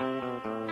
Música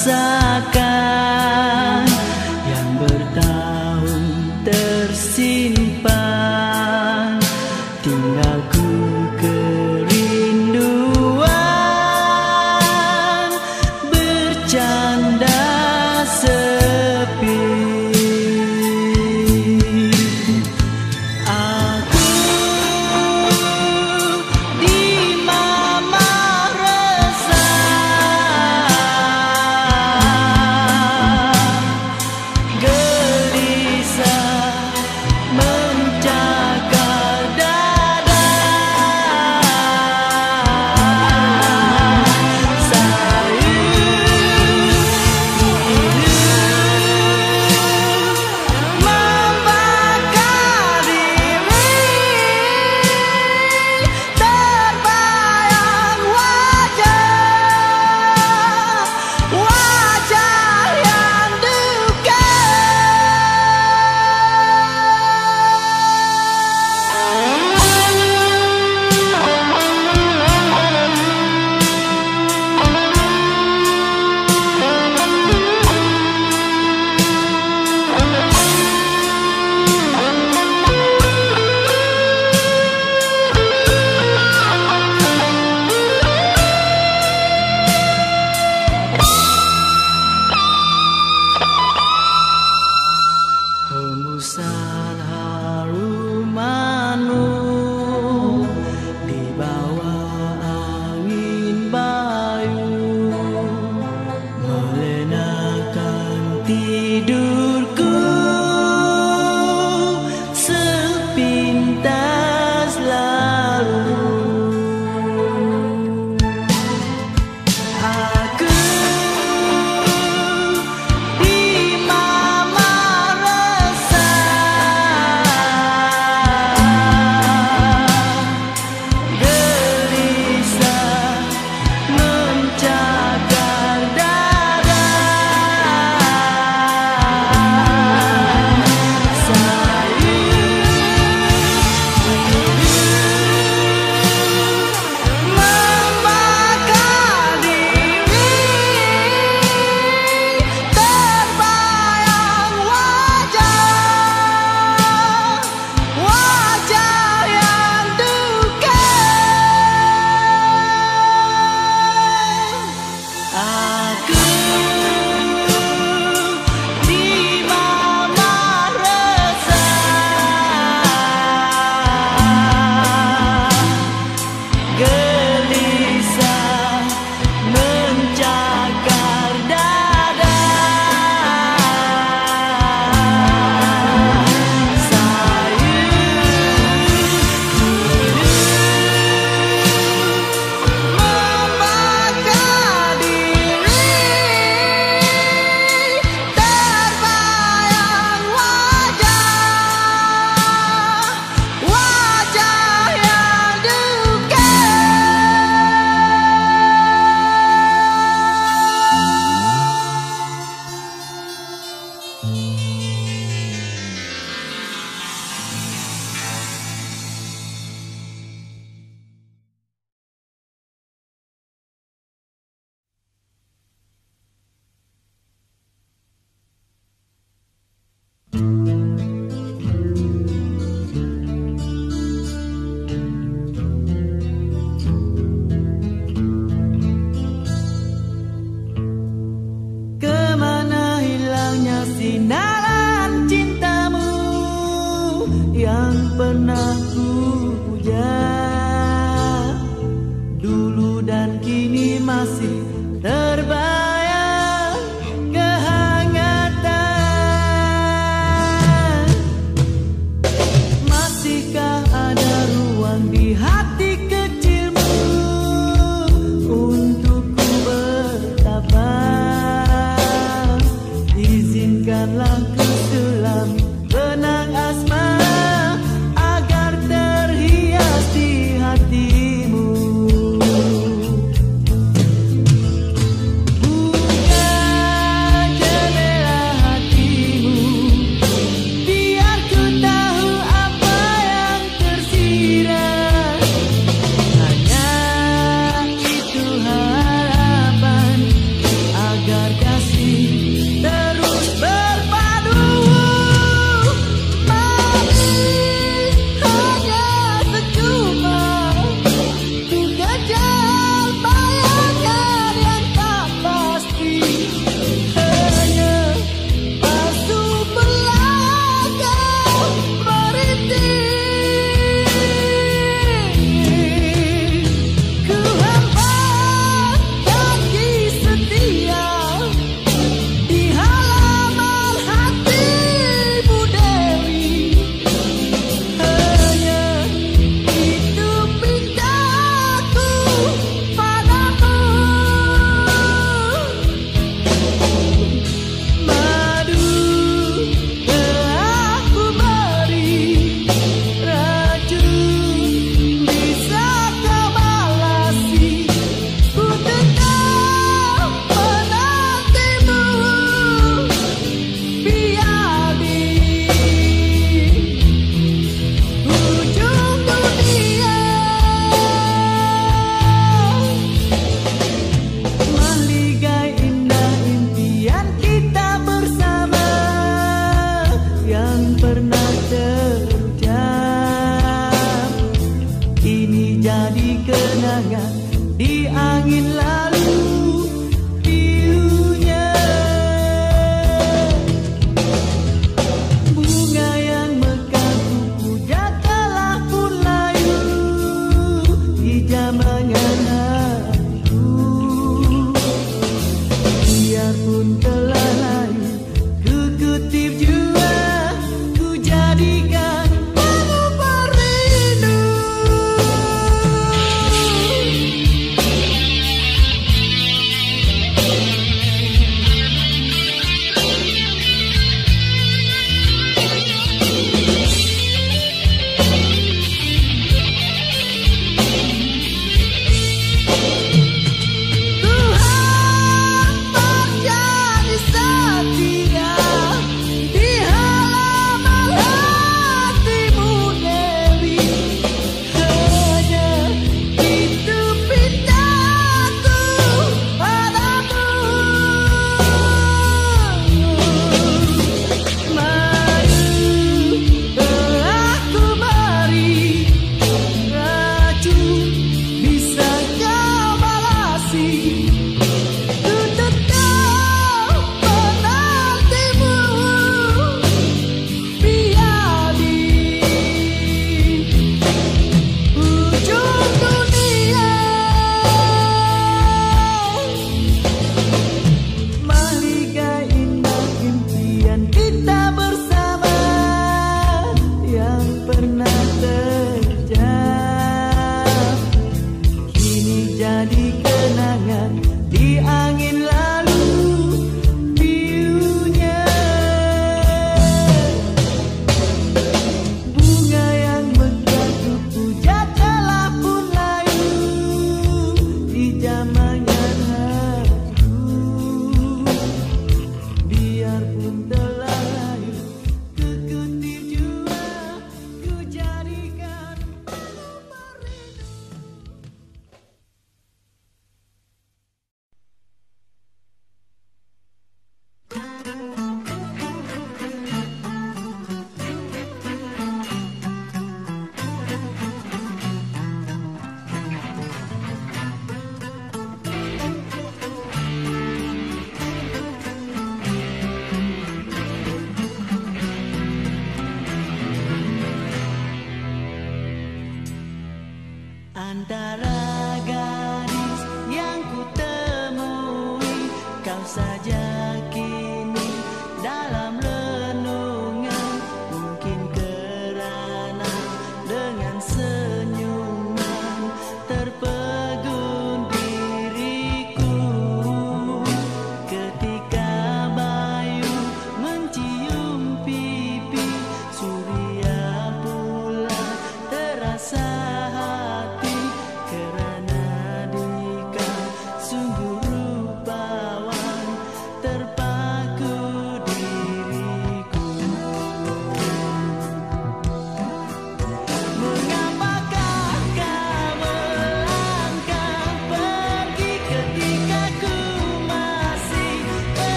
pasar.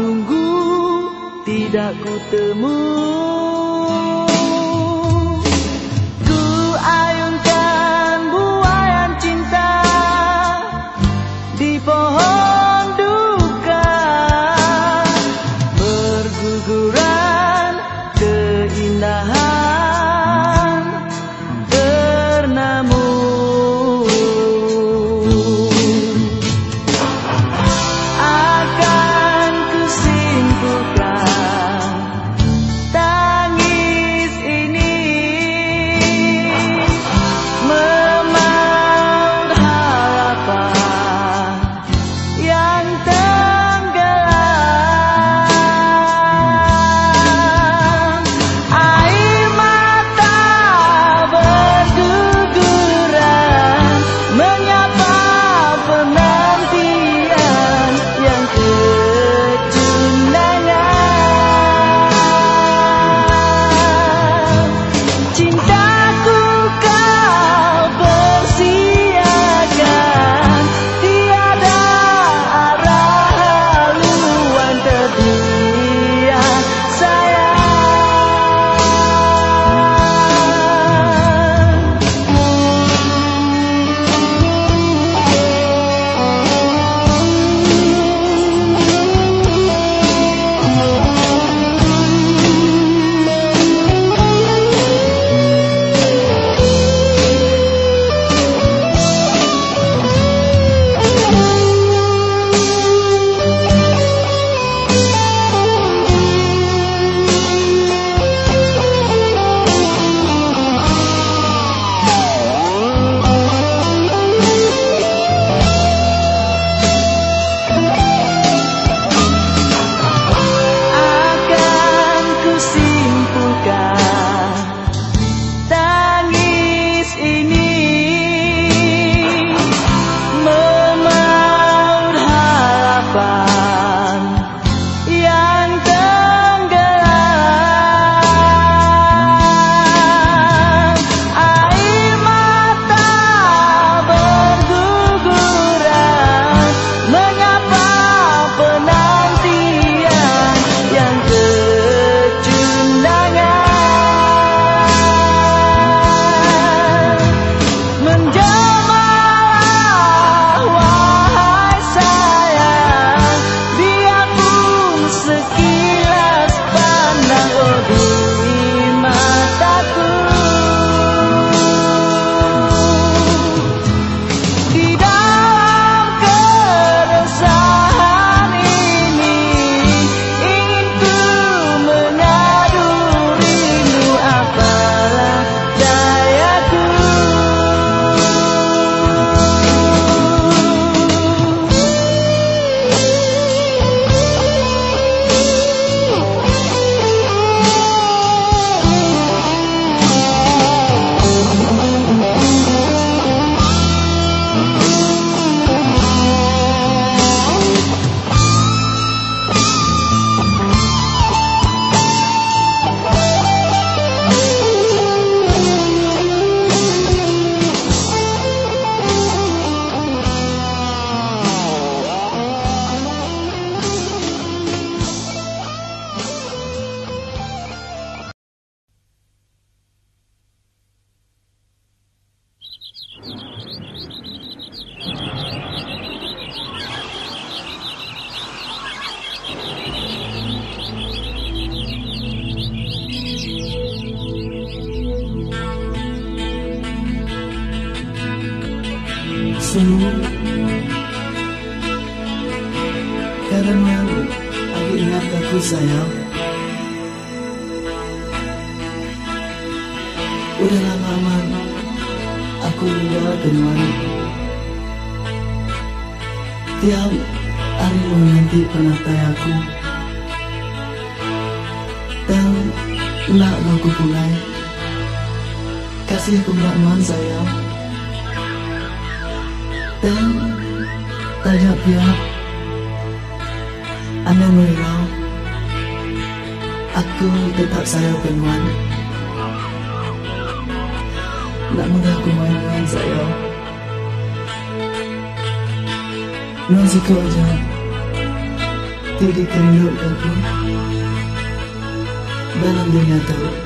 Tunggu tidak ku temu Udah lama aku tinggal dengan Tiap hari menanti penatai aku. Dan nak aku pulai Kasih kemudahan sayang. Dan tanya pihak Anda merau. Aku tetap sayang penuan Nak mudah aku main dengan saya. Nuan suka aja Tidak kenduk aku Dalam dunia tahu